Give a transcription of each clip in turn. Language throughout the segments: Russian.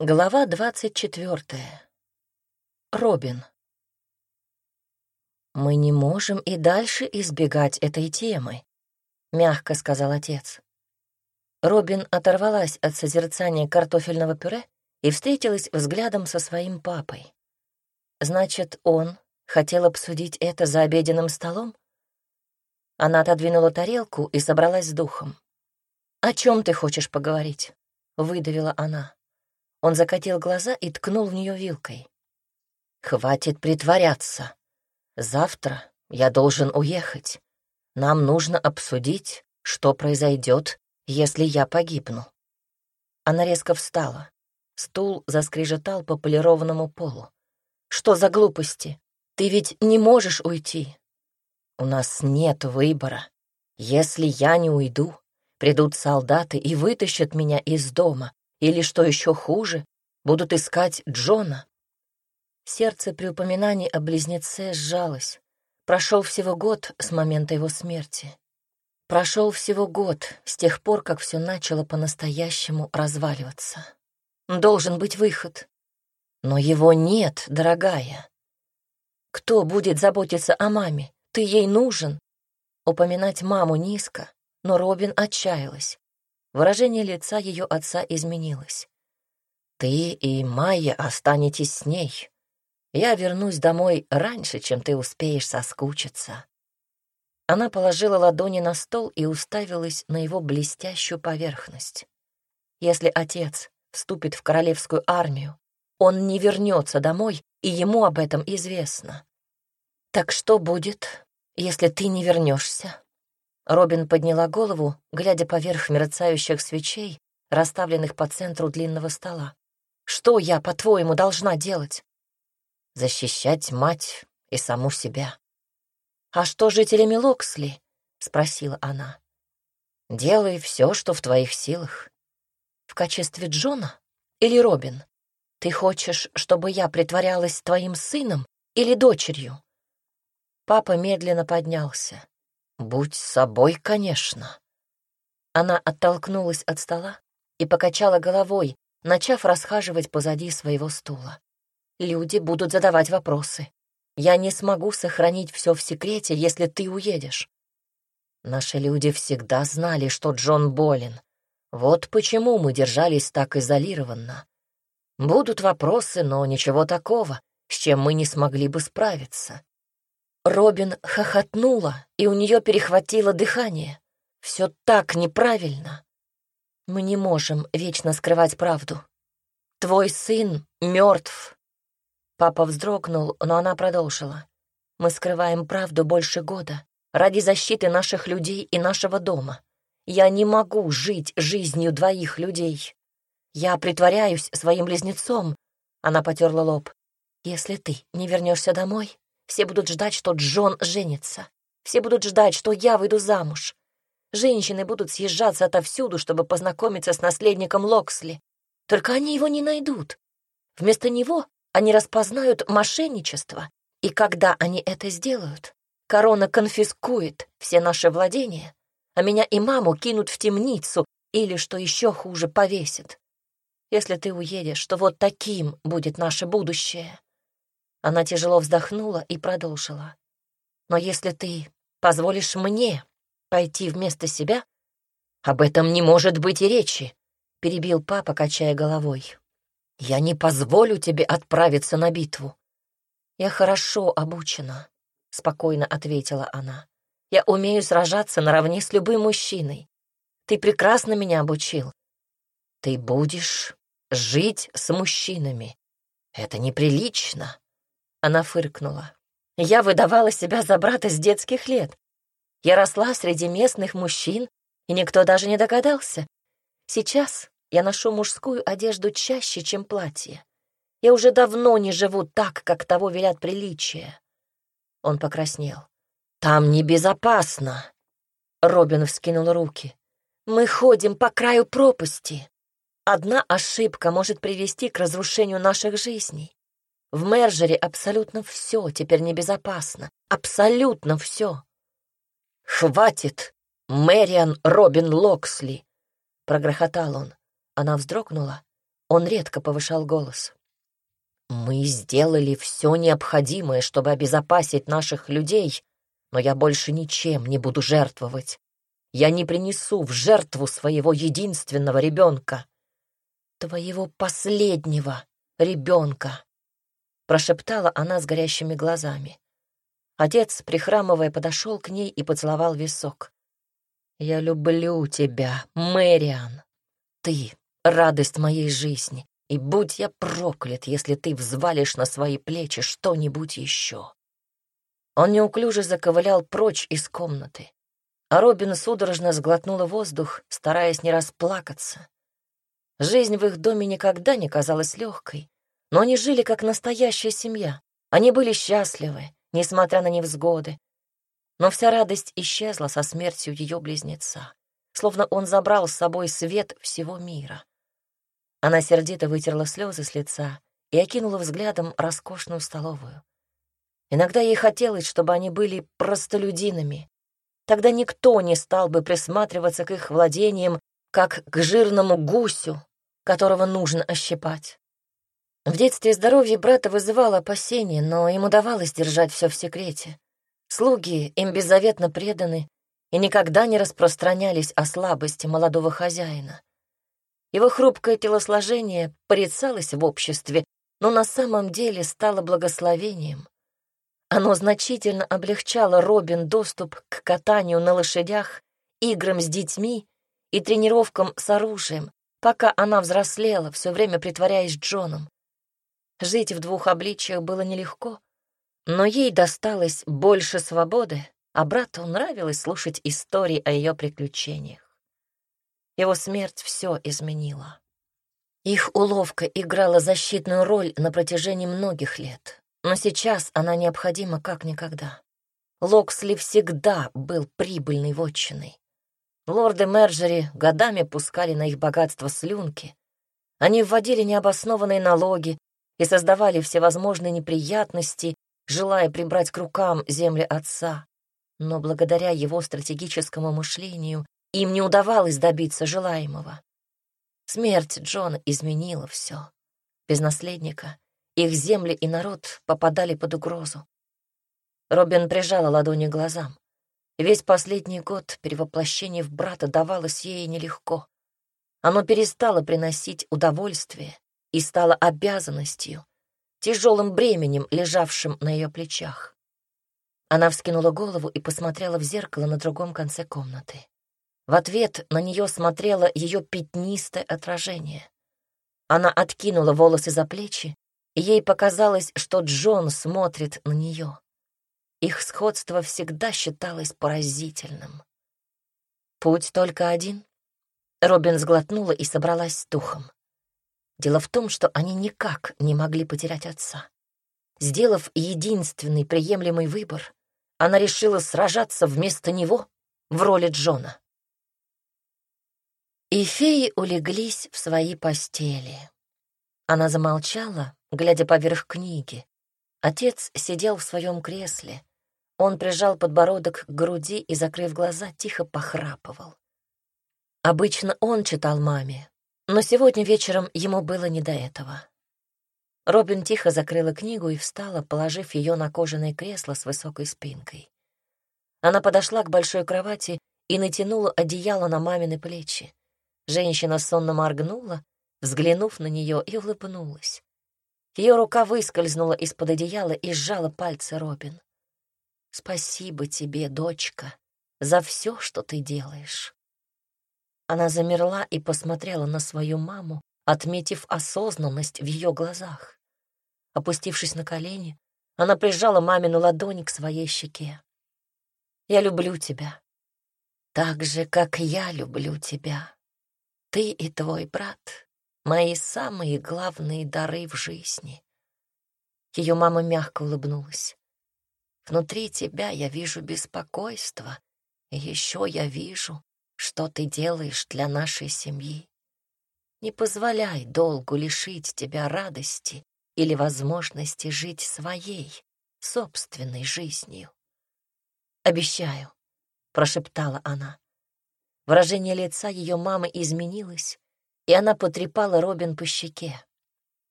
Глава двадцать четвертая. Робин. «Мы не можем и дальше избегать этой темы», — мягко сказал отец. Робин оторвалась от созерцания картофельного пюре и встретилась взглядом со своим папой. «Значит, он хотел обсудить это за обеденным столом?» Она отодвинула тарелку и собралась с духом. «О чем ты хочешь поговорить?» — выдавила она. Он закатил глаза и ткнул в нее вилкой. «Хватит притворяться. Завтра я должен уехать. Нам нужно обсудить, что произойдет, если я погибну». Она резко встала. Стул заскрежетал по полированному полу. «Что за глупости? Ты ведь не можешь уйти». «У нас нет выбора. Если я не уйду, придут солдаты и вытащат меня из дома, или, что еще хуже, будут искать Джона. Сердце при упоминании о близнеце сжалось. Прошел всего год с момента его смерти. Прошел всего год с тех пор, как все начало по-настоящему разваливаться. Должен быть выход. Но его нет, дорогая. Кто будет заботиться о маме? Ты ей нужен. Упоминать маму низко, но Робин отчаялась. Выражение лица ее отца изменилось. «Ты и Майя останетесь с ней. Я вернусь домой раньше, чем ты успеешь соскучиться». Она положила ладони на стол и уставилась на его блестящую поверхность. Если отец вступит в королевскую армию, он не вернется домой, и ему об этом известно. Так что будет, если ты не вернешься? Робин подняла голову, глядя поверх мерцающих свечей, расставленных по центру длинного стола. «Что я, по-твоему, должна делать?» «Защищать мать и саму себя». «А что жителями Локсли?» — спросила она. «Делай все, что в твоих силах». «В качестве Джона или Робин? Ты хочешь, чтобы я притворялась твоим сыном или дочерью?» Папа медленно поднялся. «Будь собой, конечно». Она оттолкнулась от стола и покачала головой, начав расхаживать позади своего стула. «Люди будут задавать вопросы. Я не смогу сохранить все в секрете, если ты уедешь». Наши люди всегда знали, что Джон болен. Вот почему мы держались так изолированно. Будут вопросы, но ничего такого, с чем мы не смогли бы справиться. Робин хохотнула, и у нее перехватило дыхание. Все так неправильно. Мы не можем вечно скрывать правду. Твой сын мертв. Папа вздрогнул, но она продолжила. Мы скрываем правду больше года ради защиты наших людей и нашего дома. Я не могу жить жизнью двоих людей. Я притворяюсь своим близнецом. Она потерла лоб. Если ты не вернешься домой, все будут ждать, что Джон женится. Все будут ждать, что я выйду замуж. Женщины будут съезжаться отовсюду, чтобы познакомиться с наследником Локсли. Только они его не найдут. Вместо него они распознают мошенничество. И когда они это сделают, корона конфискует все наши владения, а меня и маму кинут в темницу или, что еще хуже, повесят. Если ты уедешь, то вот таким будет наше будущее. Она тяжело вздохнула и продолжила. «Но если ты позволишь мне пойти вместо себя, об этом не может быть и речи», — перебил папа, качая головой. «Я не позволю тебе отправиться на битву». «Я хорошо обучена», — спокойно ответила она. «Я умею сражаться наравне с любым мужчиной. Ты прекрасно меня обучил. Ты будешь жить с мужчинами. Это неприлично. Она фыркнула. Я выдавала себя за брата с детских лет. Я росла среди местных мужчин, и никто даже не догадался. Сейчас я ношу мужскую одежду чаще, чем платье. Я уже давно не живу так, как того велят приличия. Он покраснел. «Там небезопасно!» Робин вскинул руки. «Мы ходим по краю пропасти. Одна ошибка может привести к разрушению наших жизней. В Мержере абсолютно все теперь небезопасно. Абсолютно все. «Хватит! Мэриан Робин Локсли!» — прогрохотал он. Она вздрогнула Он редко повышал голос. «Мы сделали все необходимое, чтобы обезопасить наших людей, но я больше ничем не буду жертвовать. Я не принесу в жертву своего единственного ребенка. Твоего последнего ребенка, прошептала она с горящими глазами. Отец, прихрамывая, подошел к ней и поцеловал висок. «Я люблю тебя, Мэриан. Ты — радость моей жизни, и будь я проклят, если ты взвалишь на свои плечи что-нибудь еще». Он неуклюже заковылял прочь из комнаты, а Робин судорожно сглотнула воздух, стараясь не расплакаться. Жизнь в их доме никогда не казалась легкой, но они жили как настоящая семья. Они были счастливы, несмотря на невзгоды. Но вся радость исчезла со смертью ее близнеца, словно он забрал с собой свет всего мира. Она сердито вытерла слезы с лица и окинула взглядом роскошную столовую. Иногда ей хотелось, чтобы они были простолюдинами. Тогда никто не стал бы присматриваться к их владениям, как к жирному гусю, которого нужно ощипать. В детстве здоровье брата вызывало опасения, но им удавалось держать все в секрете. Слуги им беззаветно преданы и никогда не распространялись о слабости молодого хозяина. Его хрупкое телосложение порицалось в обществе, но на самом деле стало благословением. Оно значительно облегчало Робин доступ к катанию на лошадях, играм с детьми и тренировкам с оружием, пока она взрослела, все время притворяясь Джоном. Жить в двух обличиях было нелегко, но ей досталось больше свободы, а брату нравилось слушать истории о ее приключениях. Его смерть все изменила. Их уловка играла защитную роль на протяжении многих лет. Но сейчас она необходима как никогда. Локсли всегда был прибыльной вотчиной. Лорды Мерджери годами пускали на их богатство слюнки. Они вводили необоснованные налоги и создавали всевозможные неприятности, желая прибрать к рукам земли отца. Но благодаря его стратегическому мышлению им не удавалось добиться желаемого. Смерть Джона изменила все. Без наследника их земли и народ попадали под угрозу. Робин прижала ладони к глазам. Весь последний год перевоплощение в брата давалось ей нелегко. Оно перестало приносить удовольствие и стало обязанностью, тяжелым бременем, лежавшим на ее плечах. Она вскинула голову и посмотрела в зеркало на другом конце комнаты. В ответ на нее смотрело ее пятнистое отражение. Она откинула волосы за плечи Ей показалось, что Джон смотрит на нее. Их сходство всегда считалось поразительным. Путь только один. Робин сглотнула и собралась с духом. Дело в том, что они никак не могли потерять отца. Сделав единственный приемлемый выбор, она решила сражаться вместо него в роли Джона. И феи улеглись в свои постели. Она замолчала, глядя поверх книги. Отец сидел в своем кресле. Он прижал подбородок к груди и, закрыв глаза, тихо похрапывал. Обычно он читал маме, но сегодня вечером ему было не до этого. Робин тихо закрыла книгу и встала, положив ее на кожаное кресло с высокой спинкой. Она подошла к большой кровати и натянула одеяло на мамины плечи. Женщина сонно моргнула, взглянув на нее, и улыбнулась. Ее рука выскользнула из-под одеяла и сжала пальцы Робин. «Спасибо тебе, дочка, за все, что ты делаешь». Она замерла и посмотрела на свою маму, отметив осознанность в ее глазах. Опустившись на колени, она прижала мамину ладонь к своей щеке. «Я люблю тебя, так же, как я люблю тебя. Ты и твой брат мои самые главные дары в жизни. Ее мама мягко улыбнулась. Внутри тебя я вижу беспокойство, и еще я вижу, что ты делаешь для нашей семьи. Не позволяй долгу лишить тебя радости или возможности жить своей, собственной жизнью. «Обещаю», — прошептала она. Выражение лица ее мамы изменилось, и она потрепала Робин по щеке.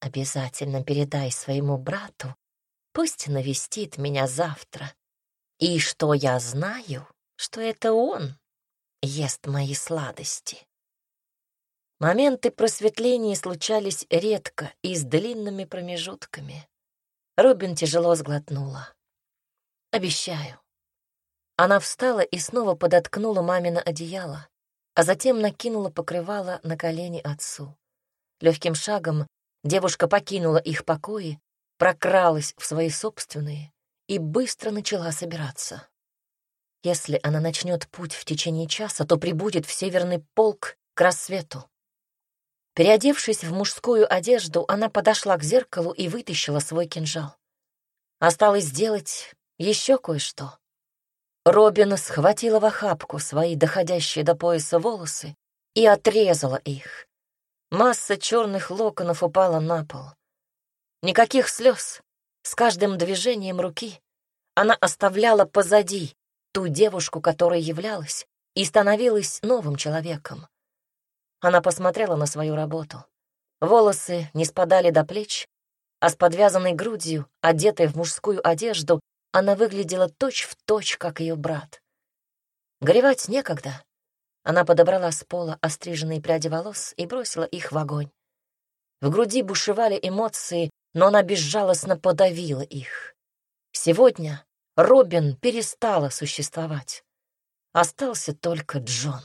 «Обязательно передай своему брату, пусть навестит меня завтра. И что я знаю, что это он ест мои сладости». Моменты просветления случались редко и с длинными промежутками. Робин тяжело сглотнула. «Обещаю». Она встала и снова подоткнула мамино одеяло, а затем накинула покрывало на колени отцу. Легким шагом девушка покинула их покои, прокралась в свои собственные и быстро начала собираться. Если она начнет путь в течение часа, то прибудет в Северный полк к рассвету. Переодевшись в мужскую одежду, она подошла к зеркалу и вытащила свой кинжал. Осталось сделать еще кое-что. Робин схватила в охапку свои доходящие до пояса волосы и отрезала их. Масса черных локонов упала на пол. Никаких слез. С каждым движением руки она оставляла позади ту девушку, которой являлась, и становилась новым человеком. Она посмотрела на свою работу. Волосы не спадали до плеч, а с подвязанной грудью, одетой в мужскую одежду, она выглядела точь-в-точь, точь, как ее брат. Горевать некогда. Она подобрала с пола остриженные пряди волос и бросила их в огонь. В груди бушевали эмоции, но она безжалостно подавила их. Сегодня Робин перестала существовать. Остался только Джон.